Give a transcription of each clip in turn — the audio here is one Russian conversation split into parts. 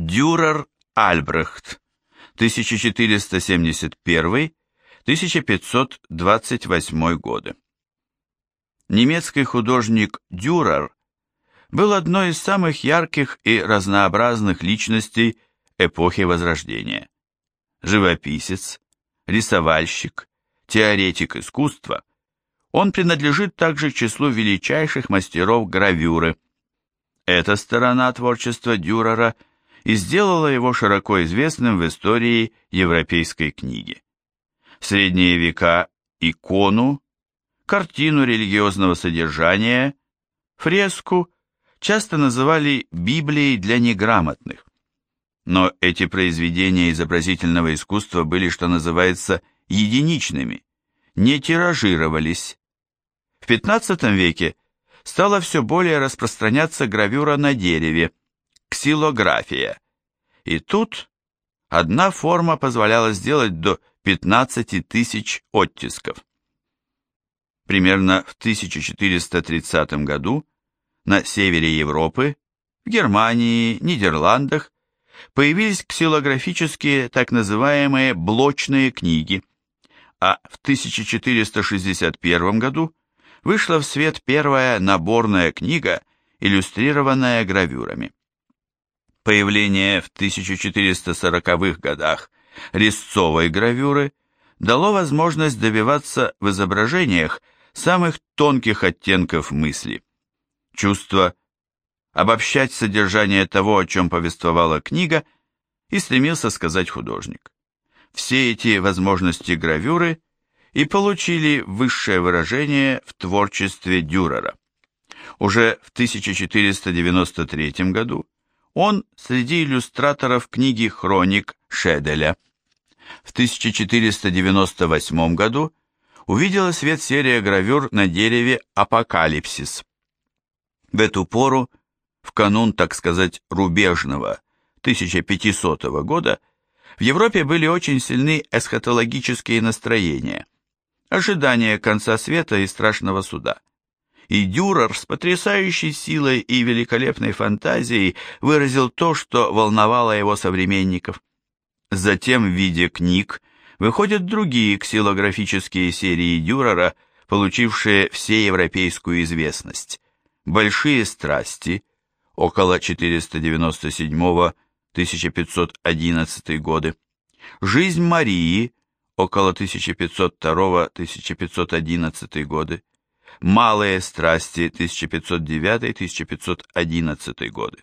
Дюрер Альбрехт, 1471-1528 годы. Немецкий художник Дюрер был одной из самых ярких и разнообразных личностей эпохи Возрождения. Живописец, рисовальщик, теоретик искусства, он принадлежит также к числу величайших мастеров гравюры. Эта сторона творчества Дюрера и сделала его широко известным в истории европейской книги. В средние века икону, картину религиозного содержания, фреску часто называли Библией для неграмотных. Но эти произведения изобразительного искусства были, что называется, единичными, не тиражировались. В XV веке стала все более распространяться гравюра на дереве, ксилография. И тут одна форма позволяла сделать до 15 тысяч оттисков. Примерно в 1430 году на севере Европы, в Германии, Нидерландах появились ксилографические так называемые блочные книги, а в 1461 году вышла в свет первая наборная книга, иллюстрированная гравюрами. Появление в 1440-х годах резцовой гравюры дало возможность добиваться в изображениях самых тонких оттенков мысли. Чувство обобщать содержание того, о чем повествовала книга, и стремился сказать художник. Все эти возможности гравюры и получили высшее выражение в творчестве Дюрера. Уже в 1493 году он среди иллюстраторов книги «Хроник» Шеделя. В 1498 году увидела свет серия гравюр на дереве «Апокалипсис». В эту пору, в канун, так сказать, рубежного 1500 года, в Европе были очень сильны эсхатологические настроения, ожидание конца света и страшного суда. И Дюрер с потрясающей силой и великолепной фантазией выразил то, что волновало его современников. Затем в виде книг выходят другие ксилографические серии Дюрера, получившие всеевропейскую известность. «Большие страсти» около 497 1511 годы, «Жизнь Марии» около 1502-1511 годы, «Малые страсти» 1509-1511 годы.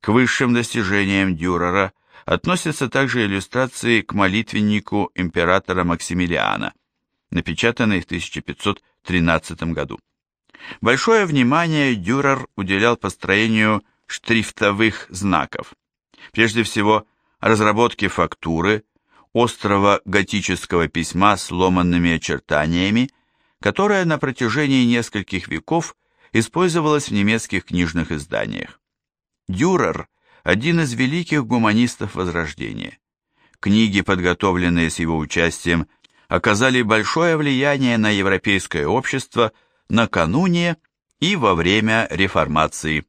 К высшим достижениям Дюрера относятся также иллюстрации к молитвеннику императора Максимилиана, напечатанный в 1513 году. Большое внимание Дюрер уделял построению штрифтовых знаков. Прежде всего, разработке фактуры, острого готического письма с ломанными очертаниями, которое на протяжении нескольких веков использовалось в немецких книжных изданиях. Дюрер – один из великих гуманистов Возрождения. Книги, подготовленные с его участием, оказали большое влияние на европейское общество накануне и во время реформации.